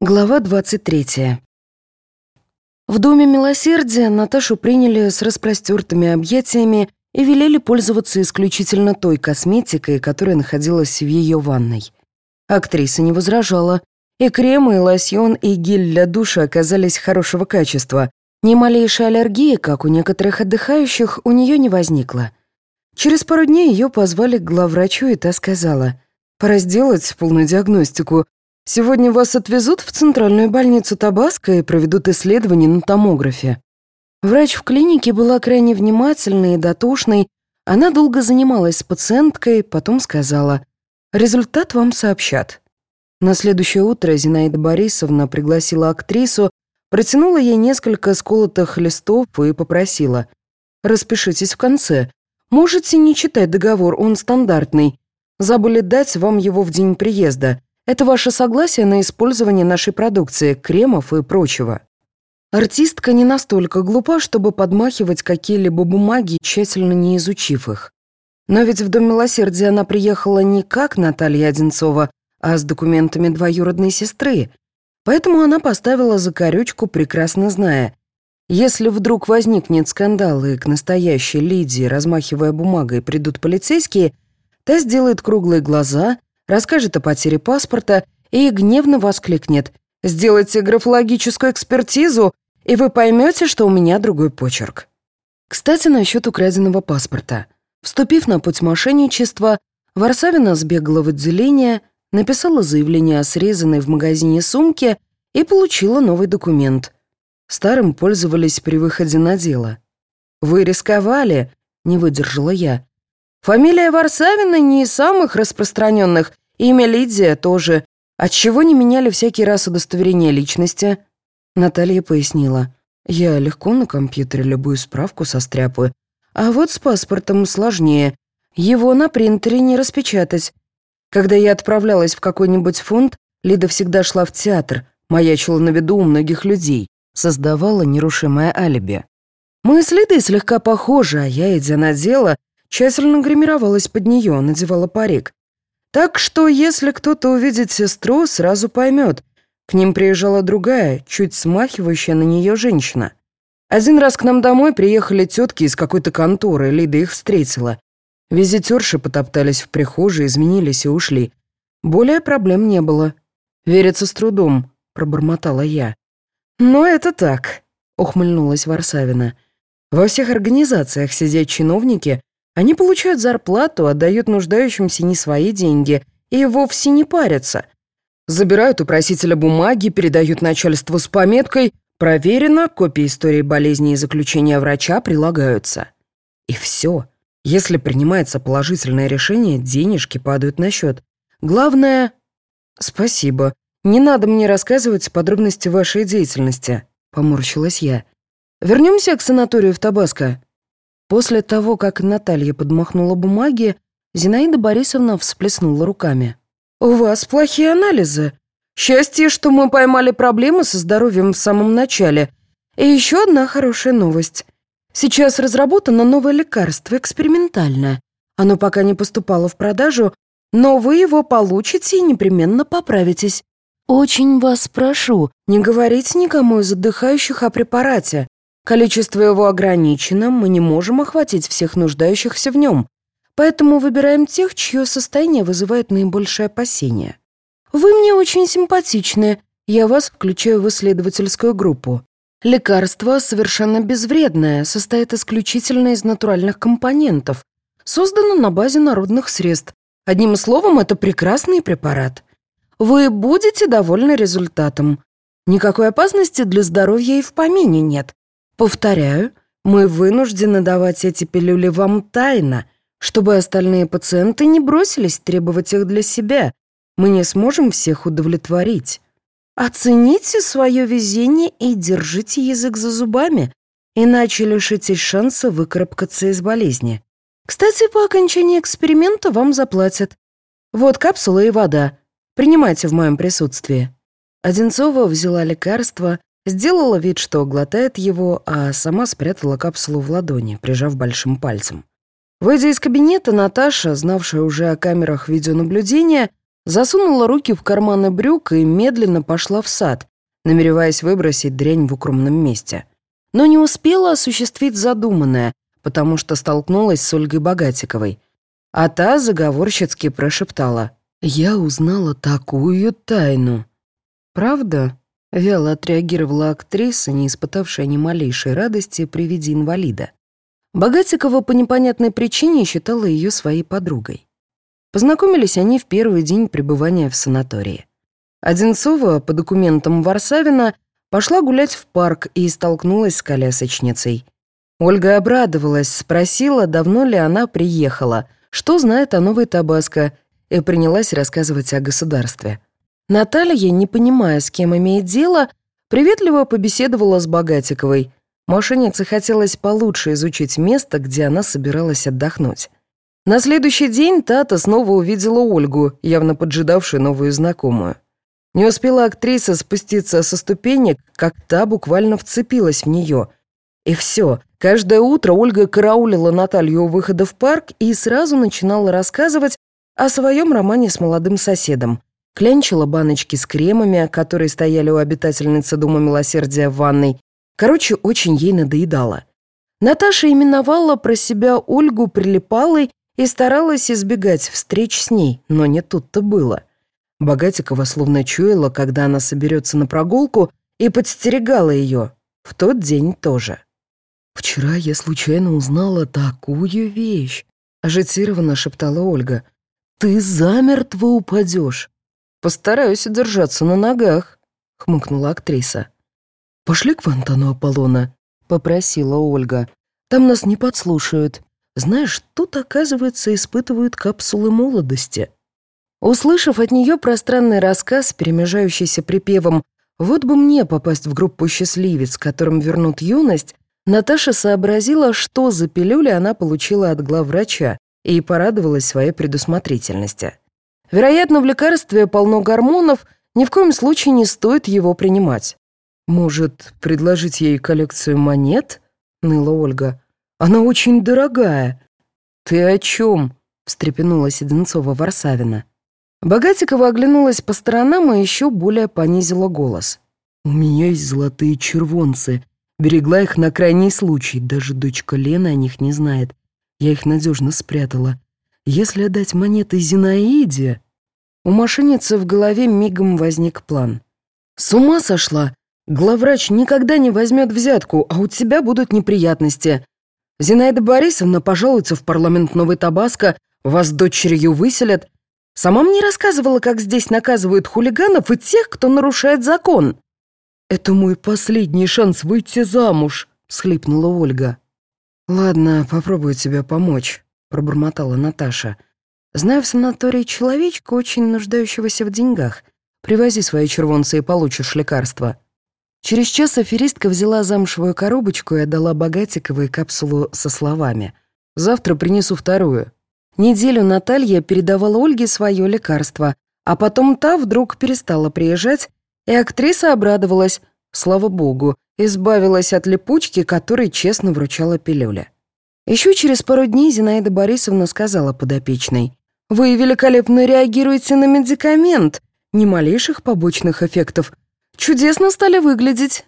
Глава 23. В Доме Милосердия Наташу приняли с распростертыми объятиями и велели пользоваться исключительно той косметикой, которая находилась в ее ванной. Актриса не возражала, и кремы, и лосьон, и гель для душа оказались хорошего качества. Ни малейшей аллергии, как у некоторых отдыхающих, у нее не возникло. Через пару дней ее позвали к главврачу, и та сказала, «Пора сделать полную диагностику, Сегодня вас отвезут в центральную больницу Табаско и проведут исследование на томографе. Врач в клинике была крайне внимательной и дотошной. Она долго занималась с пациенткой, потом сказала, «Результат вам сообщат». На следующее утро Зинаида Борисовна пригласила актрису, протянула ей несколько сколотых листов и попросила, «Распишитесь в конце. Можете не читать договор, он стандартный. Забыли дать вам его в день приезда». Это ваше согласие на использование нашей продукции, кремов и прочего. Артистка не настолько глупа, чтобы подмахивать какие-либо бумаги, тщательно не изучив их. Но ведь в Дом Милосердия она приехала не как Наталья Одинцова, а с документами двоюродной сестры. Поэтому она поставила закорючку, прекрасно зная. Если вдруг возникнет скандал и к настоящей Лидии, размахивая бумагой, придут полицейские, та сделает круглые глаза, расскажет о потере паспорта и гневно воскликнет «Сделайте графологическую экспертизу, и вы поймете, что у меня другой почерк». Кстати, насчет украденного паспорта. Вступив на путь мошенничества, Варсавина сбегала в отделение, написала заявление о срезанной в магазине сумке и получила новый документ. Старым пользовались при выходе на дело. «Вы рисковали», — не выдержала я. Фамилия Варсавина не из самых распространенных, имя Лидия тоже. Отчего не меняли всякий раз удостоверение личности? Наталья пояснила. Я легко на компьютере любую справку состряпаю. А вот с паспортом сложнее. Его на принтере не распечатать. Когда я отправлялась в какой-нибудь фонд, Лида всегда шла в театр, маячила на виду у многих людей, создавала нерушимое алиби. Мы с Лидой слегка похожи, а я, идя на дело, тщательно гримировалась под нее, надевала парик. Так что, если кто-то увидит сестру, сразу поймет. К ним приезжала другая, чуть смахивающая на нее женщина. Один раз к нам домой приехали тетки из какой-то конторы, Лида их встретила. Визитерши потоптались в прихожей, изменились и ушли. Более проблем не было. «Верится с трудом», — пробормотала я. «Но это так», — ухмыльнулась Варсавина. «Во всех организациях сидят чиновники, они получают зарплату, отдают нуждающимся не свои деньги и вовсе не парятся. Забирают у просителя бумаги, передают начальству с пометкой «Проверено, копии истории болезни и заключения врача прилагаются». И все. Если принимается положительное решение, денежки падают на счет. Главное... Спасибо. Не надо мне рассказывать подробности вашей деятельности, поморщилась я. Вернемся к санаторию в Табаско. После того, как Наталья подмахнула бумаги, Зинаида Борисовна всплеснула руками. «У вас плохие анализы. Счастье, что мы поймали проблемы со здоровьем в самом начале. И еще одна хорошая новость. Сейчас разработано новое лекарство, экспериментальное. Оно пока не поступало в продажу, но вы его получите и непременно поправитесь. Очень вас прошу, не говорите никому из отдыхающих о препарате. Количество его ограничено, мы не можем охватить всех нуждающихся в нем, поэтому выбираем тех, чье состояние вызывает наибольшее опасение. Вы мне очень симпатичны, я вас включаю в исследовательскую группу. Лекарство совершенно безвредное, состоит исключительно из натуральных компонентов, создано на базе народных средств. Одним словом, это прекрасный препарат. Вы будете довольны результатом. Никакой опасности для здоровья и в помине нет. Повторяю, мы вынуждены давать эти пилюли вам тайно, чтобы остальные пациенты не бросились требовать их для себя. Мы не сможем всех удовлетворить. Оцените свое везение и держите язык за зубами, иначе лишитесь шанса выкарабкаться из болезни. Кстати, по окончании эксперимента вам заплатят. Вот капсула и вода. Принимайте в моем присутствии». Одинцова взяла лекарство, Сделала вид, что глотает его, а сама спрятала капсулу в ладони, прижав большим пальцем. Выйдя из кабинета, Наташа, знавшая уже о камерах видеонаблюдения, засунула руки в карманы брюк и медленно пошла в сад, намереваясь выбросить дрянь в укромном месте. Но не успела осуществить задуманное, потому что столкнулась с Ольгой Богатиковой. А та заговорщицки прошептала. «Я узнала такую тайну». «Правда?» — вяло отреагировала актриса, не испытавшая ни малейшей радости при виде инвалида. Богатикова по непонятной причине считала ее своей подругой. Познакомились они в первый день пребывания в санатории. Одинцова, по документам Варсавина, пошла гулять в парк и столкнулась с колясочницей. Ольга обрадовалась, спросила, давно ли она приехала, что знает о новой Табаско, и принялась рассказывать о государстве. Наталья, не понимая, с кем имеет дело, приветливо побеседовала с Богатиковой. Мошеннице хотелось получше изучить место, где она собиралась отдохнуть. На следующий день Тата снова увидела Ольгу, явно поджидавшую новую знакомую. Не успела актриса спуститься со ступенек, как та буквально вцепилась в нее. И все. Каждое утро Ольга караулила Наталью у выхода в парк и сразу начинала рассказывать о своем романе с молодым соседом. Клянчила баночки с кремами, которые стояли у обитательницы Дома Милосердия в ванной. Короче, очень ей надоедало. Наташа именовала про себя Ольгу прилипалой и старалась избегать встреч с ней, но не тут-то было. Богатикова словно чуяла, когда она соберется на прогулку, и подстерегала ее. В тот день тоже. «Вчера я случайно узнала такую вещь», — ажитированно шептала Ольга. «Ты замертво упадешь». «Постараюсь держаться на ногах», — хмыкнула актриса. «Пошли к фонтану Аполлона», — попросила Ольга. «Там нас не подслушают. Знаешь, тут, оказывается, испытывают капсулы молодости». Услышав от нее пространный рассказ, перемежающийся припевом «Вот бы мне попасть в группу счастливец, которым вернут юность», Наташа сообразила, что за пилюли она получила от главврача, и порадовалась своей предусмотрительности. Вероятно, в лекарстве полно гормонов, ни в коем случае не стоит его принимать. «Может, предложить ей коллекцию монет?» — ныла Ольга. Она очень дорогая». «Ты о чем?» — встрепенулась Одинцова-Варсавина. Богатикова оглянулась по сторонам и еще более понизила голос. «У меня есть золотые червонцы. Берегла их на крайний случай. Даже дочка Лена о них не знает. Я их надежно спрятала. Если отдать монеты Зинаиде...» У мошенницы в голове мигом возник план. «С ума сошла! Главврач никогда не возьмет взятку, а у тебя будут неприятности. Зинаида Борисовна пожалуется в парламент Новой Табаско, вас дочерью выселят. Сама мне рассказывала, как здесь наказывают хулиганов и тех, кто нарушает закон. «Это мой последний шанс выйти замуж», — схлипнула Ольга. «Ладно, попробую тебе помочь», — пробормотала Наташа. «Знаю в санатории человечка, очень нуждающегося в деньгах. Привози свои червонцы и получишь лекарство». Через час аферистка взяла замшевую коробочку и отдала Богатиковой капсулу со словами «Завтра принесу вторую». Неделю Наталья передавала Ольге свое лекарство, а потом та вдруг перестала приезжать, и актриса обрадовалась, слава богу, избавилась от липучки, которой честно вручала пилюля. Еще через пару дней Зинаида Борисовна сказала подопечной, «Вы великолепно реагируете на медикамент, ни малейших побочных эффектов, Чудесно стали выглядеть».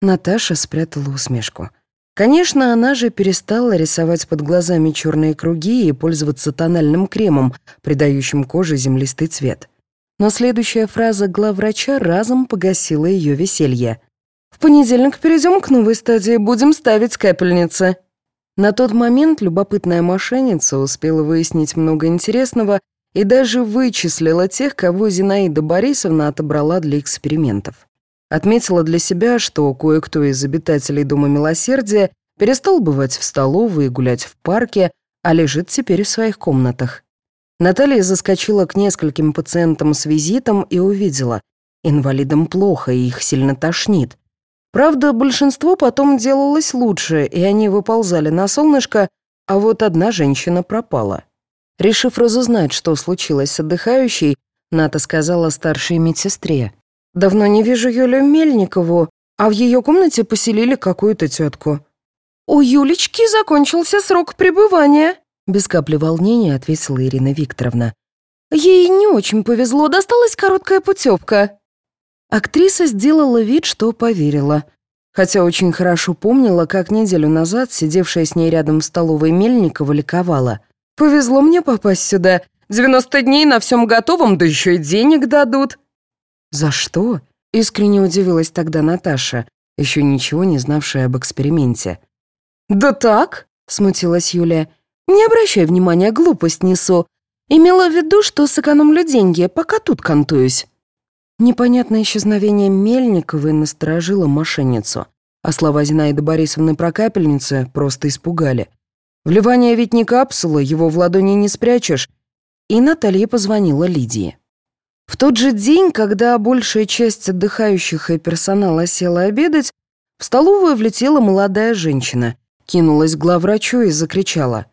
Наташа спрятала усмешку. Конечно, она же перестала рисовать под глазами черные круги и пользоваться тональным кремом, придающим коже землистый цвет. Но следующая фраза главврача разом погасила ее веселье. «В понедельник перейдем к новой стадии, будем ставить капельницы». На тот момент любопытная мошенница успела выяснить много интересного и даже вычислила тех, кого Зинаида Борисовна отобрала для экспериментов. Отметила для себя, что кое-кто из обитателей Дома Милосердия перестал бывать в столовой и гулять в парке, а лежит теперь в своих комнатах. Наталья заскочила к нескольким пациентам с визитом и увидела. Инвалидам плохо, и их сильно тошнит. Правда, большинство потом делалось лучше, и они выползали на солнышко, а вот одна женщина пропала. Решив разузнать, что случилось с отдыхающей, Ната сказала старшей медсестре. «Давно не вижу Юлю Мельникову, а в ее комнате поселили какую-то тетку». «У Юлечки закончился срок пребывания», без капли волнения ответила Ирина Викторовна. Ей не очень повезло, досталась короткая путевка». Актриса сделала вид, что поверила. Хотя очень хорошо помнила, как неделю назад сидевшая с ней рядом в столовой Мельникова ликовала. «Повезло мне попасть сюда. 90 дней на всем готовом, да еще и денег дадут». «За что?» — искренне удивилась тогда Наташа, еще ничего не знавшая об эксперименте. «Да так», — смутилась Юлия. «Не обращай внимания, глупость несу. Имела в виду, что сэкономлю деньги, пока тут кантуюсь». Непонятное исчезновение Мельниковой насторожило мошенницу, а слова Зинаиды Борисовны про капельницы просто испугали. Вливание ведь не капсула, его в ладони не спрячешь. И Наталья позвонила Лидии. В тот же день, когда большая часть отдыхающих и персонала села обедать, в столовую влетела молодая женщина, кинулась к главврачу и закричала.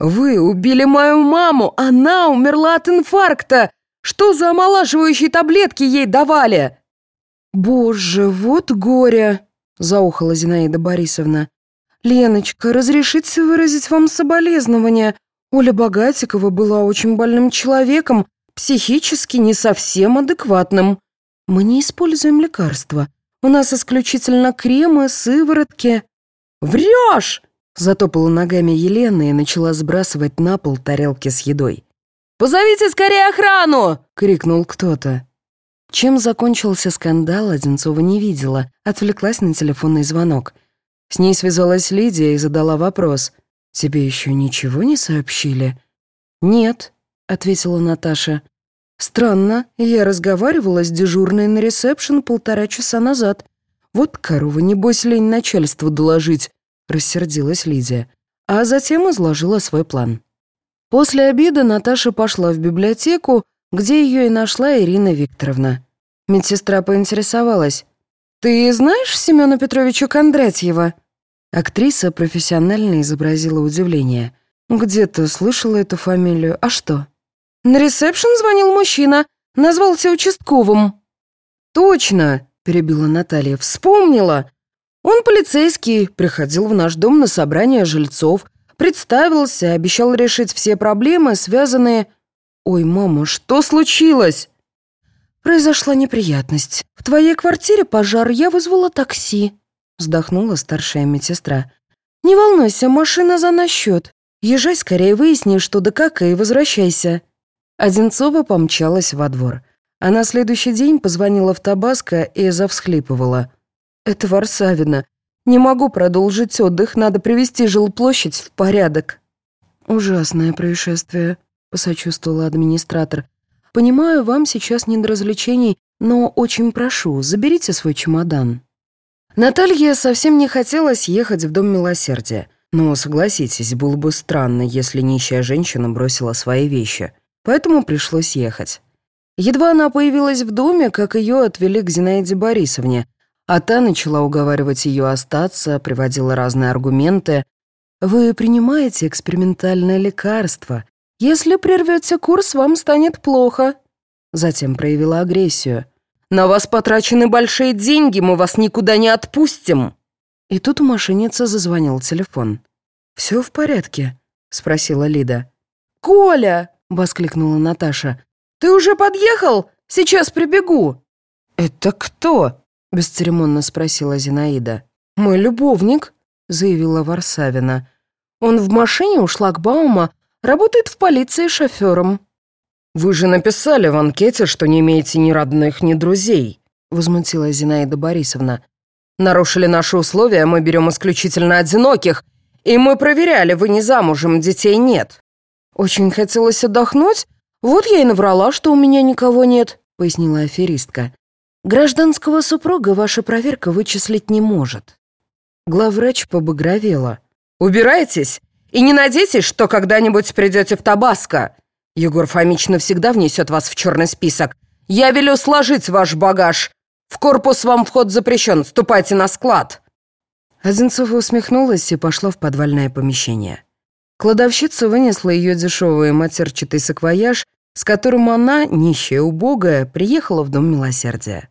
«Вы убили мою маму! Она умерла от инфаркта! Что за омолаживающие таблетки ей давали?» «Боже, вот горе!» — заухала Зинаида Борисовна. «Леночка, разрешите выразить вам соболезнования. Оля Богатикова была очень больным человеком, психически не совсем адекватным. Мы не используем лекарства. У нас исключительно кремы, сыворотки». «Врешь!» — затопала ногами Елена и начала сбрасывать на пол тарелки с едой. «Позовите скорее охрану!» — крикнул кто-то. Чем закончился скандал, Одинцова не видела, отвлеклась на телефонный звонок. С ней связалась Лидия и задала вопрос. «Тебе еще ничего не сообщили?» «Нет», — ответила Наташа. «Странно, я разговаривала с дежурной на ресепшн полтора часа назад. Вот корова, небось, лень начальству доложить», — рассердилась Лидия. А затем изложила свой план. После обеда Наташа пошла в библиотеку, где ее и нашла Ирина Викторовна. Медсестра поинтересовалась. «Ты знаешь Семена Петровича Кондратьева?» Актриса профессионально изобразила удивление. «Где-то слышала эту фамилию. А что?» На ресепшн звонил мужчина, назвался участковым. «Точно!» — перебила Наталья. «Вспомнила! Он полицейский, приходил в наш дом на собрание жильцов, представился, обещал решить все проблемы, связанные... Ой, мама, что случилось?» «Произошла неприятность. В твоей квартире пожар, я вызвала такси», — вздохнула старшая медсестра. «Не волнуйся, машина за наш счет. Езжай скорее, выясни, что да как, и возвращайся». Одинцова помчалась во двор. А на следующий день позвонила в Табаско и завсхлипывала. «Это Варсавина. Не могу продолжить отдых, надо привести жилплощадь в порядок». «Ужасное происшествие», — посочувствовала администратор. «Понимаю, вам сейчас не до развлечений, но очень прошу, заберите свой чемодан». Наталье совсем не хотелось ехать в Дом Милосердия. Но, согласитесь, было бы странно, если нищая женщина бросила свои вещи — поэтому пришлось ехать. Едва она появилась в доме, как ее отвели к Зинаиде Борисовне, а та начала уговаривать ее остаться, приводила разные аргументы. «Вы принимаете экспериментальное лекарство. Если прервете курс, вам станет плохо». Затем проявила агрессию. «На вас потрачены большие деньги, мы вас никуда не отпустим!» И тут у мошенницы зазвонил телефон. «Все в порядке?» — спросила Лида. «Коля!» — воскликнула Наташа. «Ты уже подъехал? Сейчас прибегу». «Это кто?» — бесцеремонно спросила Зинаида. «Мой любовник», — заявила Варсавина. «Он в машине у шлагбаума, работает в полиции шофером». «Вы же написали в анкете, что не имеете ни родных, ни друзей», — возмутилась Зинаида Борисовна. «Нарушили наши условия, мы берем исключительно одиноких, и мы проверяли, вы не замужем, детей нет». «Очень хотелось отдохнуть? Вот я и наврала, что у меня никого нет», — пояснила аферистка. «Гражданского супруга ваша проверка вычислить не может». Главврач побагровела. «Убирайтесь и не надейтесь, что когда-нибудь придете в Табаско. Егор Фомич навсегда внесет вас в черный список. Я велю сложить ваш багаж. В корпус вам вход запрещен, ступайте на склад». Одинцова усмехнулась и пошла в подвальное помещение. Кладовщица вынесла ее дешевый матерчатый саквояж, с которым она, нищая убогая, приехала в Дом Милосердия.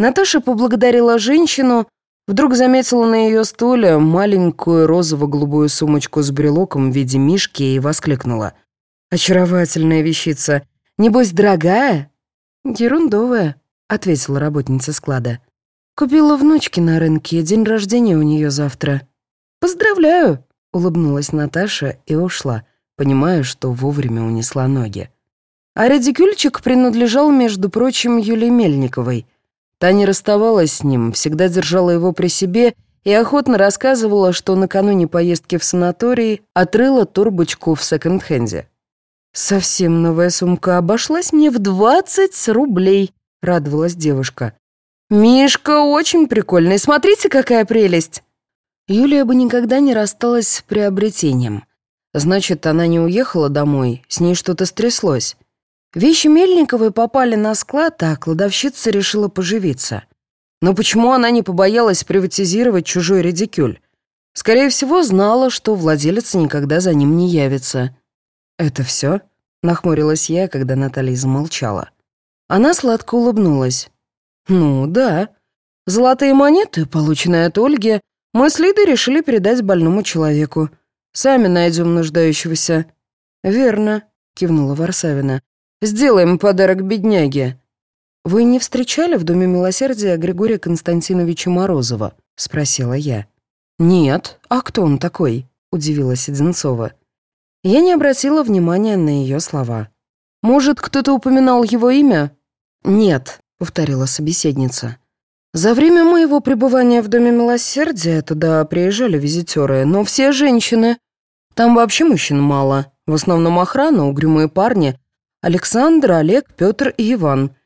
Наташа поблагодарила женщину, вдруг заметила на ее стуле маленькую розово-голубую сумочку с брелоком в виде мишки и воскликнула. «Очаровательная вещица. Небось, дорогая?» «Ерундовая», — ответила работница склада. «Купила внучки на рынке, день рождения у нее завтра». «Поздравляю!» — улыбнулась Наташа и ушла, понимая, что вовремя унесла ноги. А редикюльчик принадлежал, между прочим, Юлии Мельниковой. Та не расставалась с ним, всегда держала его при себе и охотно рассказывала, что накануне поездки в санаторий отрыла турбочку в секонд-хенде. «Совсем новая сумка обошлась мне в 20 рублей», — радовалась девушка. «Мишка очень прикольный, смотрите, какая прелесть!» Юлия бы никогда не рассталась с приобретением. Значит, она не уехала домой, с ней что-то стряслось. Вещи Мельниковой попали на склад, а кладовщица решила поживиться. Но почему она не побоялась приватизировать чужой редикюль? Скорее всего, знала, что владелец никогда за ним не явится. «Это все? нахмурилась я, когда Наталья замолчала. Она сладко улыбнулась. «Ну, да. Золотые монеты, полученные от Ольги, мы с Лидой решили передать больному человеку. Сами найдем нуждающегося». «Верно», — кивнула Варсавина. «Сделаем подарок бедняге». «Вы не встречали в Доме Милосердия Григория Константиновича Морозова?» — спросила я. «Нет. А кто он такой?» — удивилась Одинцова. Я не обратила внимания на ее слова. «Может, кто-то упоминал его имя?» «Нет», — повторила собеседница. «За время моего пребывания в Доме Милосердия туда приезжали визитеры, но все женщины. Там вообще мужчин мало. В основном охрана, угрюмые парни. Александр, Олег, Петр и Иван.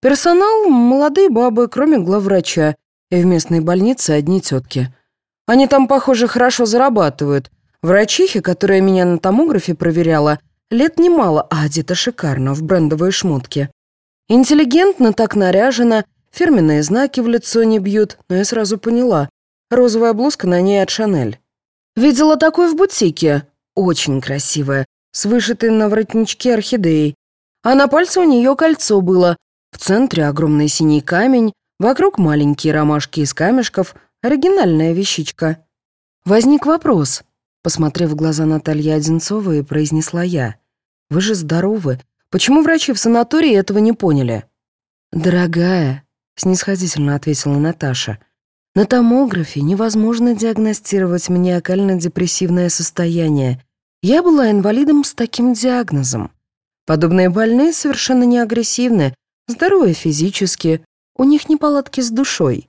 Персонал — молодые бабы, кроме главврача. И в местной больнице одни тетки. Они там, похоже, хорошо зарабатывают. Врачихе, которая меня на томографе проверяла, лет немало, а одета шикарно, в брендовые шмотки. Интеллигентно так наряжена, фирменные знаки в лицо не бьют, но я сразу поняла. Розовая блузка на ней от Шанель. Видела такой в бутике. Очень красивая, с вышитой на воротничке орхидеей. А на пальце у нее кольцо было. В центре огромный синий камень, вокруг маленькие ромашки из камешков, оригинальная вещичка. Возник вопрос. Посмотрев в глаза Натальи Одинцовой, произнесла я. «Вы же здоровы. Почему врачи в санатории этого не поняли?» «Дорогая», — снисходительно ответила Наташа, «на томографе невозможно диагностировать маниакально-депрессивное состояние. Я была инвалидом с таким диагнозом. Подобные больные совершенно не агрессивны, здоровы физически, у них неполадки с душой».